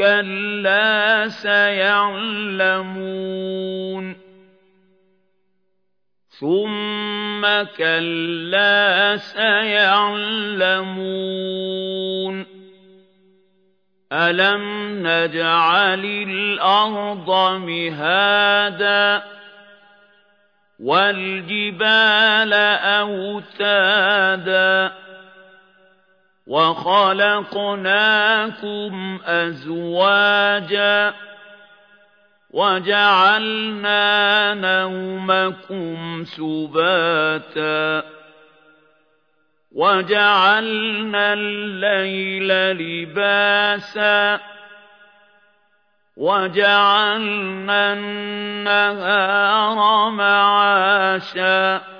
كَلَّا سَيَعْلَمُونَ ثُمَّ كَلَّا سَيَعْلَمُونَ أَلَمْ نَجْعَلِ الْأَرْضَ مِهَادًا وَالْجِبَالَ أَوْتَادًا وَخَلَقْنَاكُمْ أَزْوَاجًا وَجَعَلْنَا نَوْمَكُمْ سُبَاتًا وَجَعَلْنَا اللَّيْلَ لِبَاسًا وَجَعَلْنَا النَّهَارَ مَعَاشًا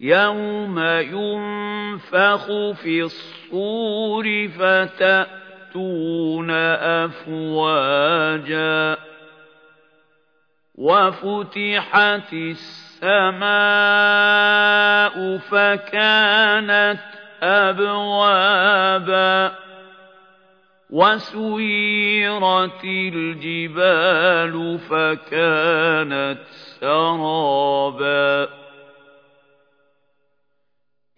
يَوْمَ يُنفَخُ فِي الصُّورِ فَتَأْتُونَ أَفْوَاجًا وَفُتِحَتِ السَّمَاءُ فَكَانَتْ أَبْوَابًا وَسُيِّرَتِ الْجِبَالُ فَكَانَتْ سَرَابًا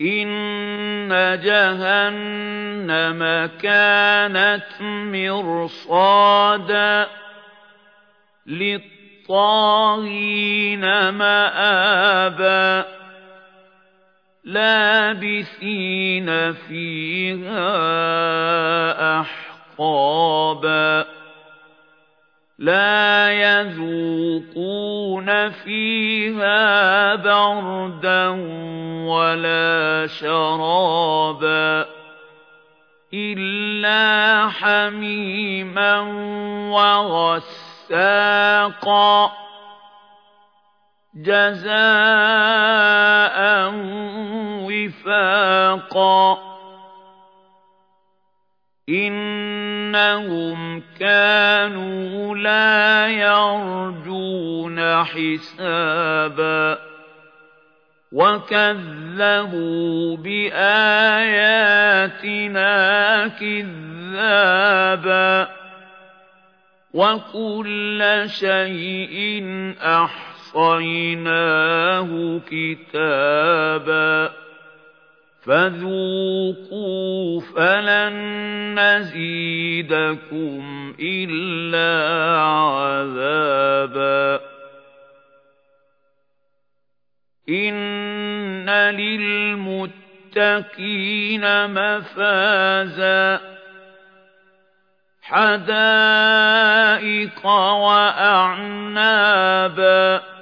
إِنَّ جَهَنَّمَ كَانَتْ مِرْصَادًا لِلطَّاغِينَ مَآبًا لَابِثِينَ فِيهَا أَحْقَابًا لَا يَذُوقُونَ فِيهَا بَرْدًا وَلَا شَرَابًا إِلَّا حَمِيمًا وَغَسَّاقًا جَزَاءً وِفَاقًا إِنَّهُمْ كَانُوا لَا يَرْجُونَ حِسَابًا وَكَذَّبُوا بِآيَاتِنَا كِذَّابًا وَكُلَّ شَيْءٍ أَحْصَيْنَاهُ كِتَابًا فَذُوقُوا فَلَن نَّزِيدَكُمْ إِلَّا عَذَابًا. إِنَّ لِلْمُتَّقِينَ مَفَازًا. حَدَائِقَ وَأَعْنَابًا.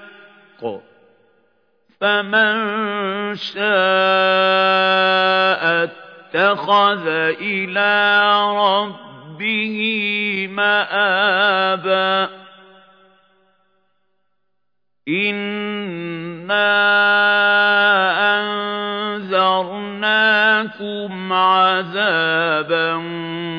الْحَقُّ. فَمَن شَاءَ اتَّخَذَ إِلَى رَبِّهِ مَآبًا. إِنَّا أَنذَرْنَاكُمْ عَذَابًا